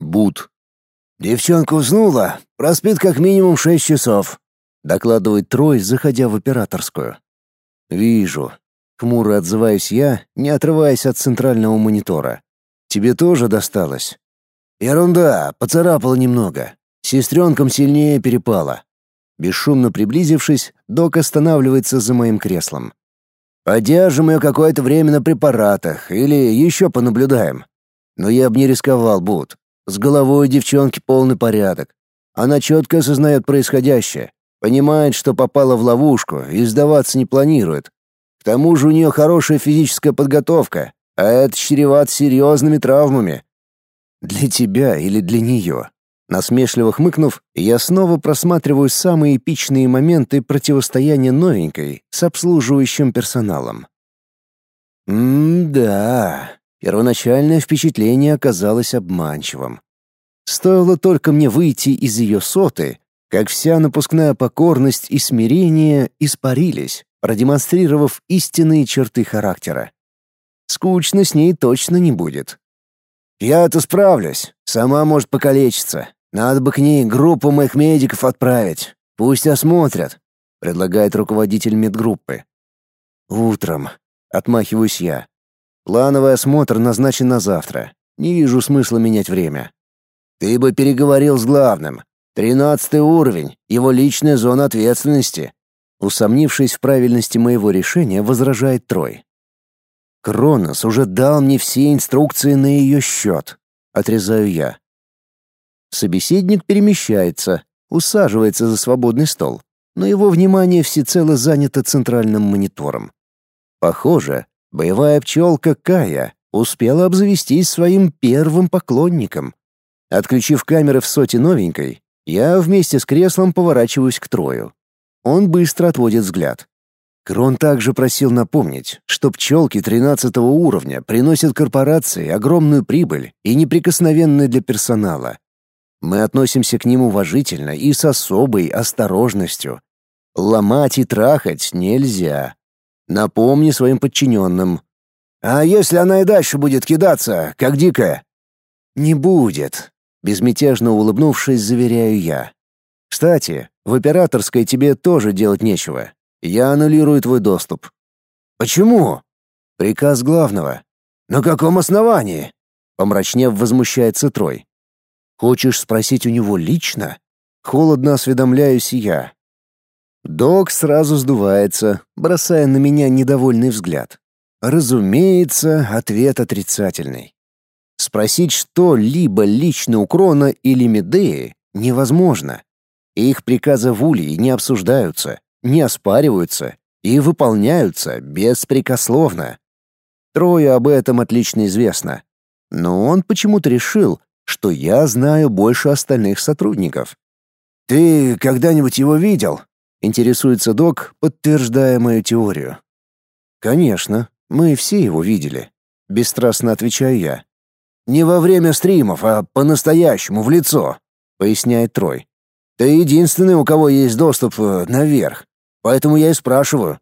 Бут. «Девчонка уснула, проспит как минимум шесть часов», — докладывает Трой, заходя в операторскую. «Вижу». Хмуро отзываюсь я, не отрываясь от центрального монитора. «Тебе тоже досталось?» «Ерунда, поцарапала немного. Сестренкам сильнее перепало». Бесшумно приблизившись, док останавливается за моим креслом. «Подержим ее какое-то время на препаратах или еще понаблюдаем. Но я бы не рисковал, Бут. С головой девчонки полный порядок. Она четко осознает происходящее, понимает, что попала в ловушку и сдаваться не планирует. К тому же у нее хорошая физическая подготовка, а это чреват серьезными травмами. Для тебя или для нее? Насмешливо хмыкнув, я снова просматриваю самые эпичные моменты противостояния новенькой с обслуживающим персоналом. М-да, первоначальное впечатление оказалось обманчивым. Стоило только мне выйти из ее соты, как вся напускная покорность и смирение испарились, продемонстрировав истинные черты характера. Скучно с ней точно не будет. «Я-то справлюсь. Сама может покалечиться. Надо бы к ней группу моих медиков отправить. Пусть осмотрят», — предлагает руководитель медгруппы. «Утром», — отмахиваюсь я. «Плановый осмотр назначен на завтра. Не вижу смысла менять время». «Ты бы переговорил с главным. Тринадцатый уровень, его личная зона ответственности. Усомнившись в правильности моего решения, возражает Трой. Кронос уже дал мне все инструкции на ее счет. Отрезаю я. Собеседник перемещается, усаживается за свободный стол, но его внимание всецело занято центральным монитором. Похоже, боевая пчелка Кая успела обзавестись своим первым поклонником. Отключив камеры в соте новенькой, я вместе с креслом поворачиваюсь к Трою. Он быстро отводит взгляд. Крон также просил напомнить, что пчелки 13 уровня приносят корпорации огромную прибыль и неприкосновенны для персонала. Мы относимся к ним уважительно и с особой осторожностью. Ломать и трахать нельзя. Напомни своим подчиненным. «А если она и дальше будет кидаться, как дикая?» «Не будет», Безмятежно улыбнувшись, заверяю я. «Кстати, в операторской тебе тоже делать нечего. Я аннулирую твой доступ». «Почему?» «Приказ главного». «На каком основании?» Помрачнев, возмущается Трой. «Хочешь спросить у него лично?» Холодно осведомляюсь я. Док сразу сдувается, бросая на меня недовольный взгляд. Разумеется, ответ отрицательный. Спросить что-либо лично у Крона или Медеи невозможно. Их приказы в Улье не обсуждаются, не оспариваются и выполняются беспрекословно. Трое об этом отлично известно. Но он почему-то решил, что я знаю больше остальных сотрудников. «Ты когда-нибудь его видел?» — интересуется док, подтверждая мою теорию. «Конечно, мы все его видели», — бесстрастно отвечаю я. Не во время стримов, а по-настоящему, в лицо», — поясняет Трой. «Ты единственный, у кого есть доступ э, наверх, поэтому я и спрашиваю».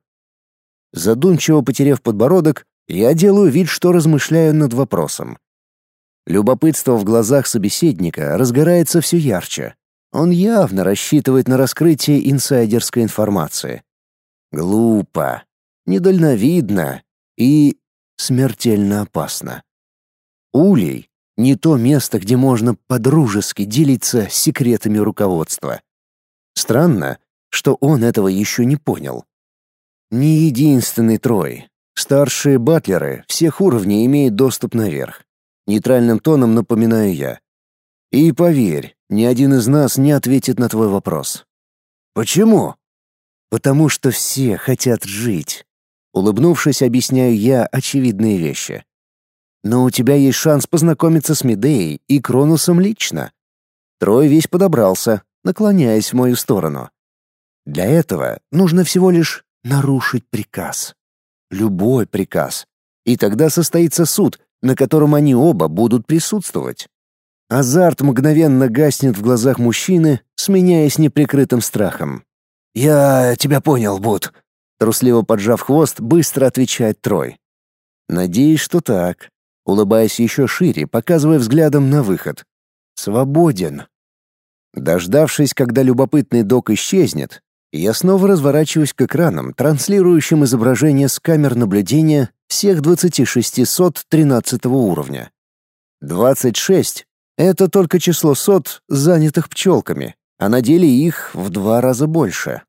Задумчиво потеряв подбородок, я делаю вид, что размышляю над вопросом. Любопытство в глазах собеседника разгорается все ярче. Он явно рассчитывает на раскрытие инсайдерской информации. Глупо, недальновидно и смертельно опасно. Улей — не то место, где можно подружески делиться секретами руководства. Странно, что он этого еще не понял. Не единственный Трой. Старшие батлеры всех уровней имеют доступ наверх. Нейтральным тоном напоминаю я. И поверь, ни один из нас не ответит на твой вопрос. Почему? Потому что все хотят жить. Улыбнувшись, объясняю я очевидные вещи. Но у тебя есть шанс познакомиться с Медеей и Кронусом лично. Трой весь подобрался, наклоняясь в мою сторону. Для этого нужно всего лишь нарушить приказ. Любой приказ. И тогда состоится суд, на котором они оба будут присутствовать. Азарт мгновенно гаснет в глазах мужчины, сменяясь неприкрытым страхом. «Я тебя понял, Бут», — трусливо поджав хвост, быстро отвечает Трой. «Надеюсь, что так улыбаясь еще шире, показывая взглядом на выход. Свободен. Дождавшись, когда любопытный док исчезнет, я снова разворачиваюсь к экранам, транслирующим изображение с камер наблюдения всех 26 сот 13 уровня. 26 — это только число сот, занятых пчелками, а на деле их в два раза больше.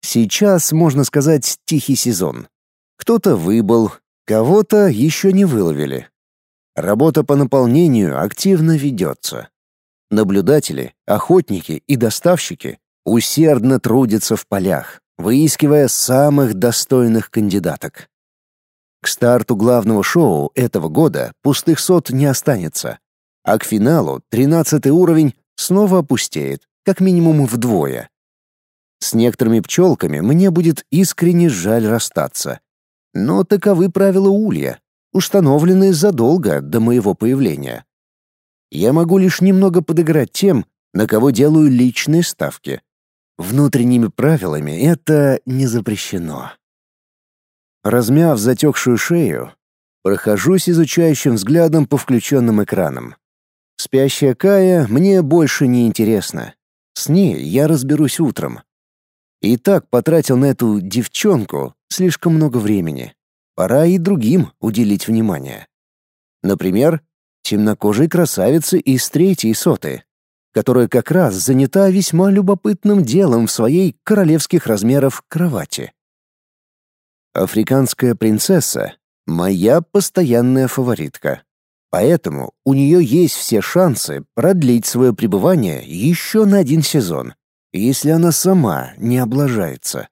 Сейчас, можно сказать, тихий сезон. Кто-то выбыл, кого-то еще не выловили. Работа по наполнению активно ведется. Наблюдатели, охотники и доставщики усердно трудятся в полях, выискивая самых достойных кандидаток. К старту главного шоу этого года пустых сот не останется, а к финалу 13 уровень снова опустеет, как минимум вдвое. С некоторыми пчелками мне будет искренне жаль расстаться. Но таковы правила улья, установленные задолго до моего появления. Я могу лишь немного подыграть тем, на кого делаю личные ставки. Внутренними правилами это не запрещено. Размяв затекшую шею, прохожусь изучающим взглядом по включенным экранам. Спящая Кая мне больше не интересна. С ней я разберусь утром. И так потратил на эту девчонку слишком много времени. Пора и другим уделить внимание. Например, темнокожей красавице из третьей соты, которая как раз занята весьма любопытным делом в своей королевских размеров кровати. Африканская принцесса — моя постоянная фаворитка. Поэтому у нее есть все шансы продлить свое пребывание еще на один сезон, если она сама не облажается.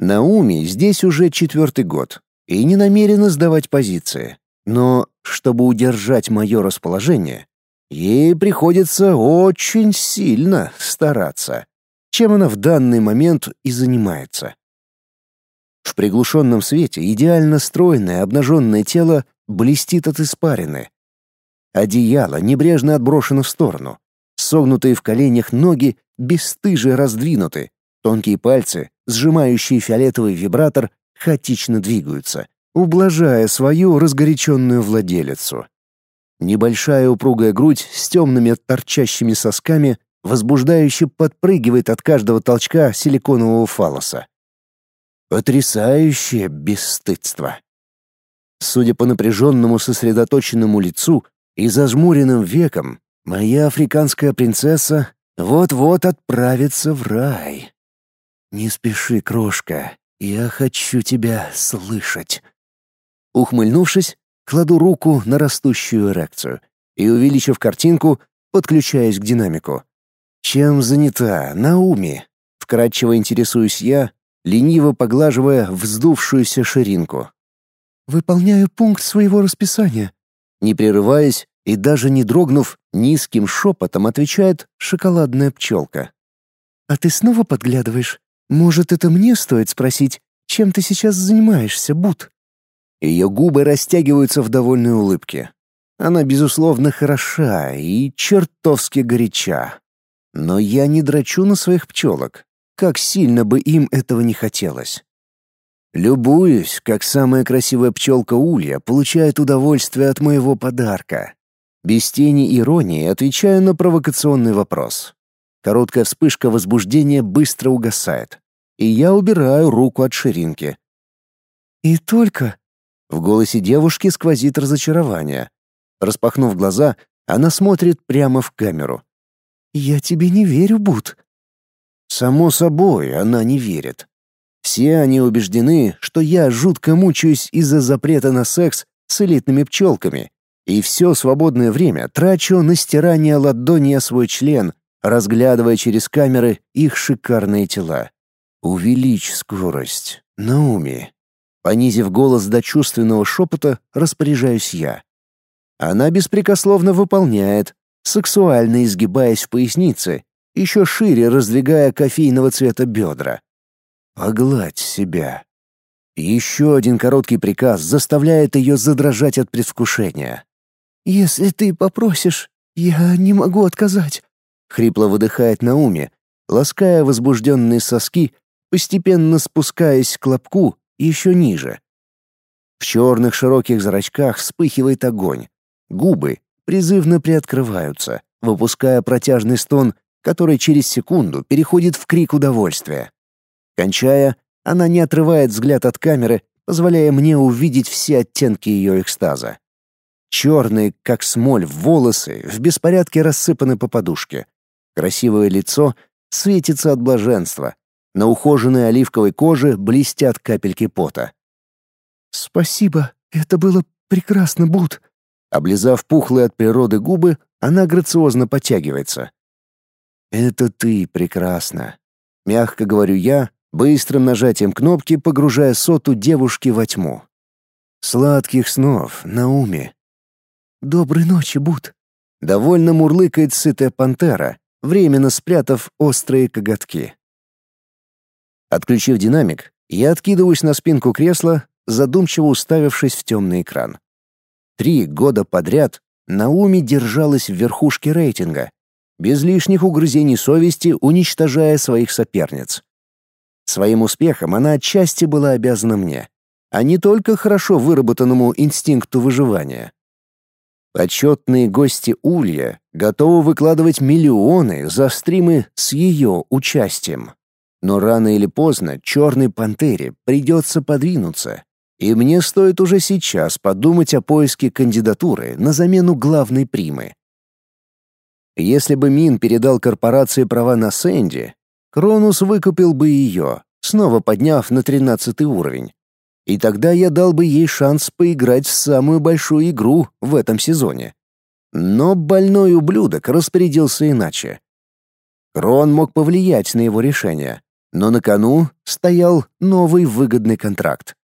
Науми здесь уже четвертый год и не намерена сдавать позиции. Но, чтобы удержать мое расположение, ей приходится очень сильно стараться, чем она в данный момент и занимается. В приглушенном свете идеально стройное обнаженное тело блестит от испарины. Одеяло небрежно отброшено в сторону. Согнутые в коленях ноги бесстыже раздвинуты. Тонкие пальцы, сжимающие фиолетовый вибратор, хаотично двигаются, ублажая свою разгоряченную владелицу. Небольшая упругая грудь с темными торчащими сосками возбуждающе подпрыгивает от каждого толчка силиконового фалоса. Потрясающее бесстыдство. Судя по напряженному сосредоточенному лицу и зажмуренным векам, моя африканская принцесса вот-вот отправится в рай. Не спеши, крошка, я хочу тебя слышать. Ухмыльнувшись, кладу руку на растущую эрекцию и, увеличив картинку, подключаюсь к динамику. Чем занята Науми? Вкратчиво интересуюсь я, лениво поглаживая вздувшуюся ширинку. «Выполняю пункт своего расписания». Не прерываясь и даже не дрогнув, низким шепотом отвечает шоколадная пчелка. «А ты снова подглядываешь? Может, это мне стоит спросить, чем ты сейчас занимаешься, Бут?» Ее губы растягиваются в довольной улыбке. Она, безусловно, хороша и чертовски горяча. Но я не драчу на своих пчелок, как сильно бы им этого не хотелось. Любуюсь, как самая красивая пчелка Улья получает удовольствие от моего подарка. Без тени иронии отвечаю на провокационный вопрос. Короткая вспышка возбуждения быстро угасает, и я убираю руку от ширинки. «И только...» В голосе девушки сквозит разочарование. Распахнув глаза, она смотрит прямо в камеру. «Я тебе не верю, Бут. Само собой, она не верит. Все они убеждены, что я жутко мучаюсь из-за запрета на секс с элитными пчелками, и все свободное время трачу на стирание ладони о свой член, разглядывая через камеры их шикарные тела. «Увеличь скорость, Науми». Понизив голос до чувственного шепота, распоряжаюсь я. Она беспрекословно выполняет, сексуально изгибаясь в пояснице еще шире раздвигая кофейного цвета бедра. «Погладь себя». Еще один короткий приказ заставляет ее задрожать от предвкушения. «Если ты попросишь, я не могу отказать», — хрипло выдыхает Науми, лаская возбужденные соски, постепенно спускаясь к лобку еще ниже. В черных широких зрачках вспыхивает огонь. Губы призывно приоткрываются, выпуская протяжный стон, который через секунду переходит в крик удовольствия. Кончая, она не отрывает взгляд от камеры, позволяя мне увидеть все оттенки ее экстаза. Черные, как смоль, волосы в беспорядке рассыпаны по подушке. Красивое лицо светится от блаженства. На ухоженной оливковой коже блестят капельки пота. «Спасибо, это было прекрасно, Бут!» Облизав пухлые от природы губы, она грациозно подтягивается. «Это ты прекрасно!» Мягко говорю я, быстрым нажатием кнопки погружая соту девушки во тьму. «Сладких снов, Науми!» «Доброй ночи, Бут!» Довольно мурлыкает сытая пантера, временно спрятав острые коготки. Отключив динамик, я откидываюсь на спинку кресла, задумчиво уставившись в темный экран. Три года подряд Науми держалась в верхушке рейтинга, без лишних угрызений совести уничтожая своих соперниц. Своим успехом она отчасти была обязана мне, а не только хорошо выработанному инстинкту выживания. Почетные гости Улья готовы выкладывать миллионы за стримы с ее участием. Но рано или поздно черной пантере придется подвинуться, и мне стоит уже сейчас подумать о поиске кандидатуры на замену главной примы. Если бы Мин передал корпорации права на Сэнди, Кронус выкупил бы ее, снова подняв на тринадцатый уровень. И тогда я дал бы ей шанс поиграть в самую большую игру в этом сезоне. Но больной ублюдок распорядился иначе. Крон мог повлиять на его решение, но на кону стоял новый выгодный контракт.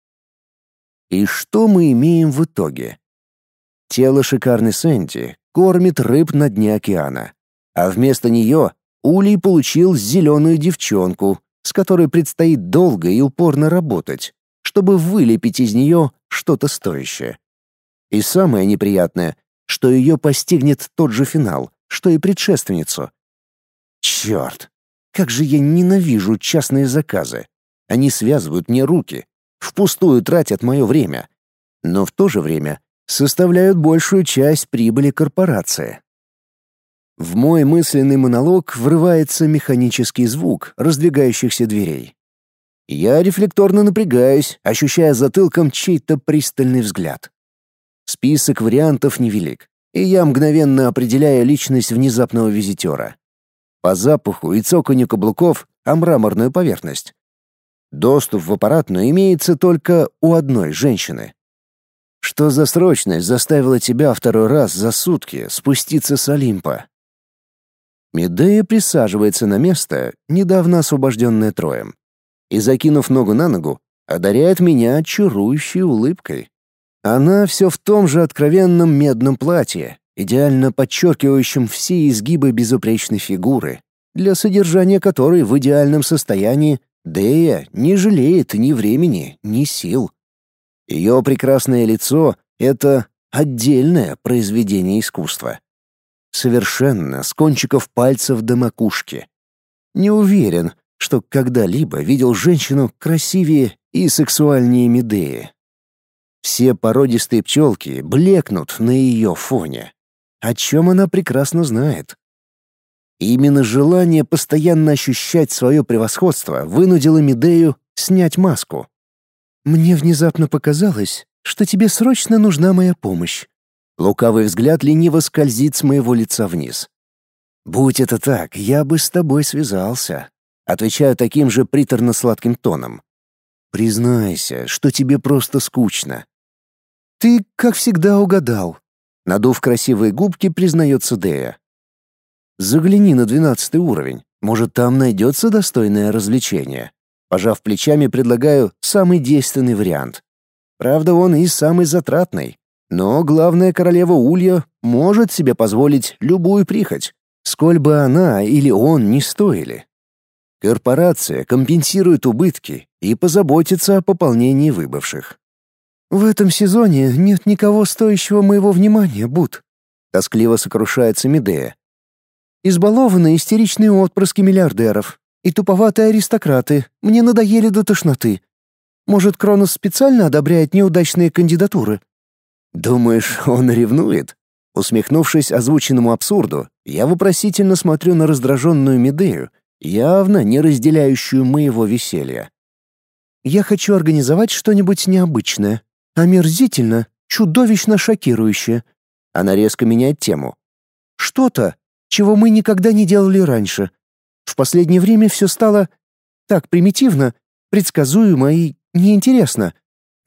И что мы имеем в итоге? Тело шикарной Сэнди кормит рыб на дне океана, а вместо нее Улей получил зеленую девчонку, с которой предстоит долго и упорно работать, чтобы вылепить из нее что-то стоящее. И самое неприятное, что ее постигнет тот же финал, что и предшественницу. Черт, как же я ненавижу частные заказы. Они связывают мне руки, впустую тратят мое время, но в то же время составляют большую часть прибыли корпорации. В мой мысленный монолог врывается механический звук раздвигающихся дверей. Я рефлекторно напрягаюсь, ощущая затылком чей-то пристальный взгляд. Список вариантов невелик, и я мгновенно определяю личность внезапного визитера. По запаху и цоканью каблуков, а мраморную поверхность. Доступ в аппаратную имеется только у одной женщины. Что за срочность заставила тебя второй раз за сутки спуститься с Олимпа? Медея присаживается на место, недавно освобожденное троем и, закинув ногу на ногу, одаряет меня чарующей улыбкой. Она все в том же откровенном медном платье, идеально подчеркивающем все изгибы безупречной фигуры, для содержания которой в идеальном состоянии Дея не жалеет ни времени, ни сил. Ее прекрасное лицо — это отдельное произведение искусства. Совершенно с кончиков пальцев до макушки. Не уверен, что когда-либо видел женщину красивее и сексуальнее Медеи. Все породистые пчелки блекнут на ее фоне, о чем она прекрасно знает. Именно желание постоянно ощущать свое превосходство вынудило Медею снять маску. «Мне внезапно показалось, что тебе срочно нужна моя помощь». Лукавый взгляд лениво скользит с моего лица вниз. «Будь это так, я бы с тобой связался. Отвечаю таким же приторно-сладким тоном. Признайся, что тебе просто скучно. Ты, как всегда, угадал. Надув красивые губки, признается Дея. Загляни на двенадцатый уровень. Может, там найдется достойное развлечение. Пожав плечами, предлагаю самый действенный вариант. Правда, он и самый затратный. Но главная королева Улья может себе позволить любую прихоть, сколь бы она или он не стоили. Корпорация компенсирует убытки и позаботится о пополнении выбывших. В этом сезоне нет никого стоящего моего внимания, Бут. Тоскливо сокрушается Медея. Избалованные истеричные отпрыски миллиардеров и туповатые аристократы мне надоели до тошноты. Может, Кронос специально одобряет неудачные кандидатуры? Думаешь, он ревнует? Усмехнувшись озвученному абсурду, я вопросительно смотрю на раздраженную Медею, явно не разделяющую моего веселья. «Я хочу организовать что-нибудь необычное, омерзительно, чудовищно шокирующее». Она резко меняет тему. «Что-то, чего мы никогда не делали раньше. В последнее время все стало так примитивно, предсказуемо и неинтересно.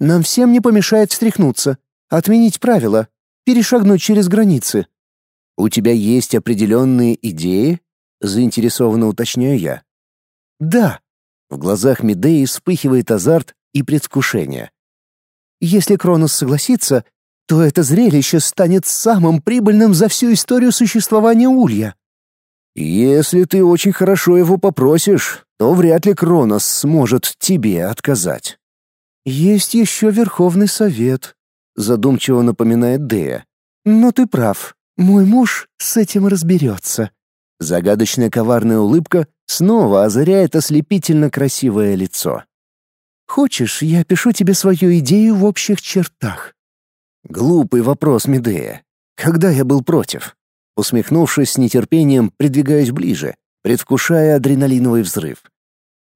Нам всем не помешает встряхнуться, отменить правила, перешагнуть через границы. У тебя есть определенные идеи? Заинтересованно уточняю я. Да. В глазах Медеи вспыхивает азарт и предвкушение. Если Кронос согласится, то это зрелище станет самым прибыльным за всю историю существования Улья. Если ты очень хорошо его попросишь, то вряд ли Кронос сможет тебе отказать. Есть еще Верховный Совет, задумчиво напоминает Дея. Но ты прав. Мой муж с этим разберется. Загадочная коварная улыбка снова озаряет ослепительно красивое лицо. Хочешь, я пишу тебе свою идею в общих чертах? Глупый вопрос, Медея. Когда я был против? Усмехнувшись с нетерпением, придвигаюсь ближе, предвкушая адреналиновый взрыв.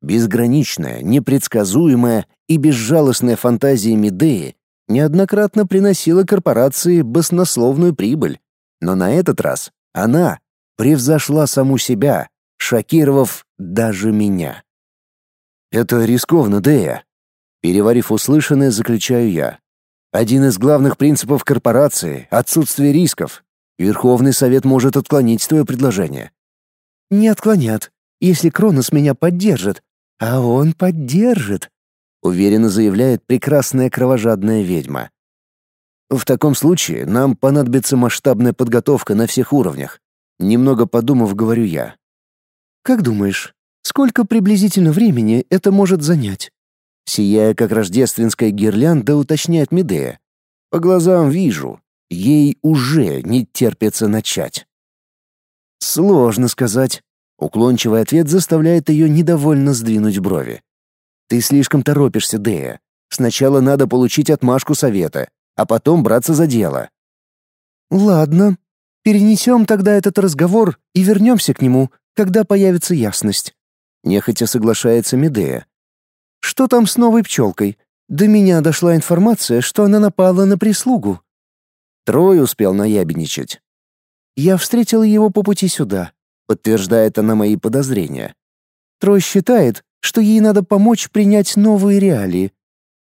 Безграничная, непредсказуемая и безжалостная фантазия Медеи неоднократно приносила корпорации баснословную прибыль, но на этот раз она превзошла саму себя, шокировав даже меня. Это рискованно, Дея. Переварив услышанное, заключаю я. Один из главных принципов корпорации — отсутствие рисков. Верховный совет может отклонить твое предложение. Не отклонят, если Кронос меня поддержит. А он поддержит уверенно заявляет прекрасная кровожадная ведьма. В таком случае нам понадобится масштабная подготовка на всех уровнях. Немного подумав, говорю я. Как думаешь, сколько приблизительно времени это может занять? Сияя как рождественская гирлянда, уточняет Медея. По глазам вижу, ей уже не терпится начать. Сложно сказать. Уклончивый ответ заставляет ее недовольно сдвинуть брови. Ты слишком торопишься, Дея. Сначала надо получить отмашку совета, а потом браться за дело. Ладно, перенесем тогда этот разговор и вернемся к нему, когда появится ясность. Нехотя соглашается Медея. Что там с новой пчелкой? До меня дошла информация, что она напала на прислугу. Трой успел наябедничать. Я встретила его по пути сюда, подтверждает она мои подозрения. Трой считает, что ей надо помочь принять новые реалии.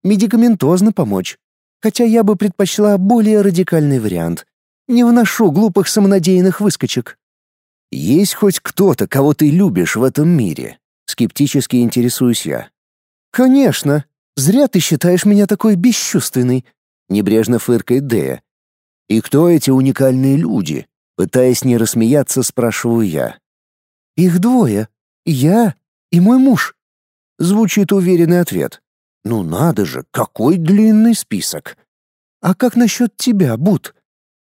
Медикаментозно помочь. Хотя я бы предпочла более радикальный вариант. Не вношу глупых самонадеянных выскочек. Есть хоть кто-то, кого ты любишь в этом мире? Скептически интересуюсь я. Конечно. Зря ты считаешь меня такой бесчувственной. Небрежно фыркает Дея. И кто эти уникальные люди? Пытаясь не рассмеяться, спрашиваю я. Их двое. Я и мой муж. Звучит уверенный ответ. Ну надо же, какой длинный список. А как насчет тебя, Бут?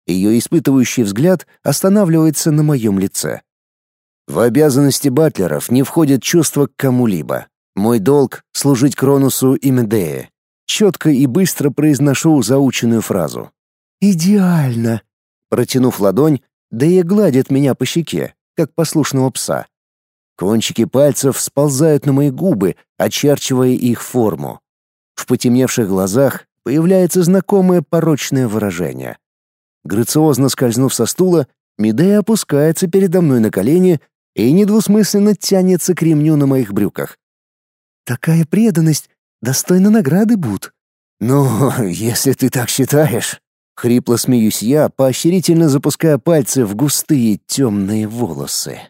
Ее испытывающий взгляд останавливается на моем лице. В обязанности батлеров не входит чувство к кому-либо. Мой долг — служить Кронусу и Медее. Четко и быстро произношу заученную фразу. «Идеально!» Протянув ладонь, Дея гладит меня по щеке, как послушного пса. Кончики пальцев сползают на мои губы, очерчивая их форму. В потемневших глазах появляется знакомое порочное выражение. Грациозно скользнув со стула, Медея опускается передо мной на колени и недвусмысленно тянется к ремню на моих брюках. «Такая преданность достойна награды, Буд». «Ну, если ты так считаешь...» Хрипло смеюсь я, поощрительно запуская пальцы в густые темные волосы.